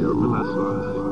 your life.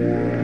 Yeah.